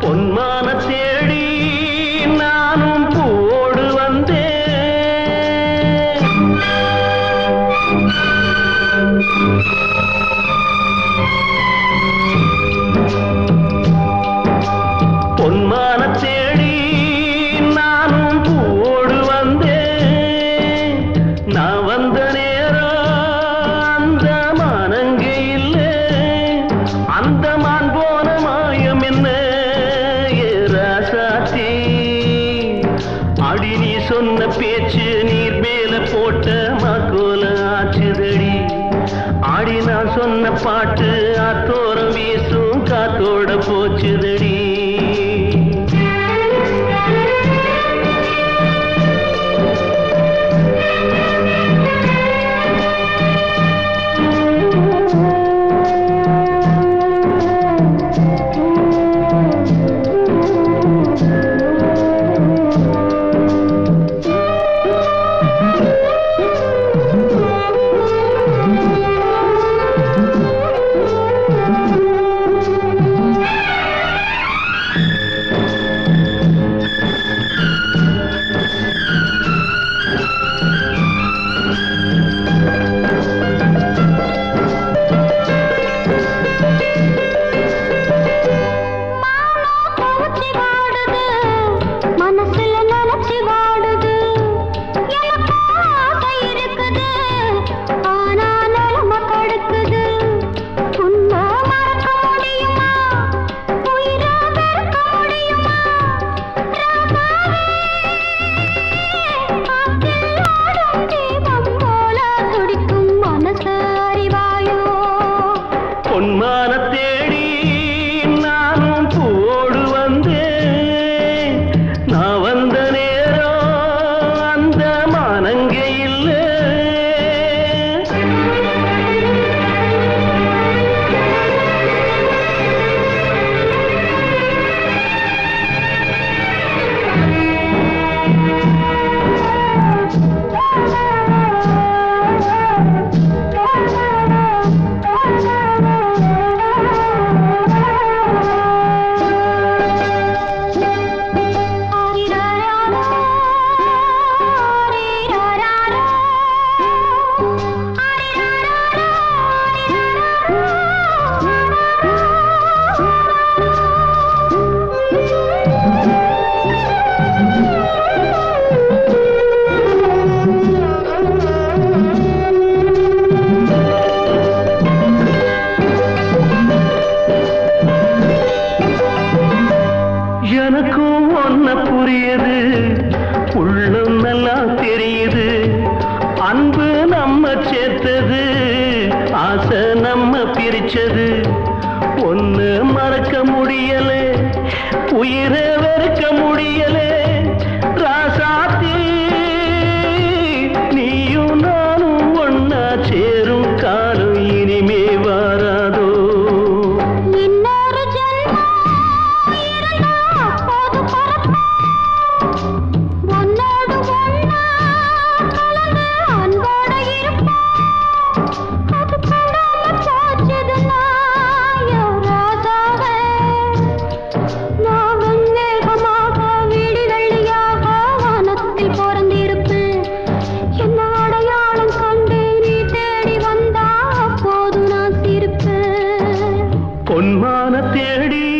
பொன்மான தேடி நானும் போடு வந்தேன். பொன்மான தேடி ஆடி நீ சொன்ன பேச்சு நீர் மேல போட்ட மாக்கோல ஆச்சுதடி. ஆடி நான் சொன்ன பாட்டு ஆத்தோரம் வீசும் காத்தோட போச்சுதடி. எனக்கும் ஒன்ன புரியுது. உள்ளம் நல்லா தெரியுது. அன்பு நம்ம சேர்த்தது. ஆசை நம்ம பிரிச்சது. ஒன்று மறக்க முடியல. உயிரை வெறுக்க முடியல. ராச பொன்மான தேடி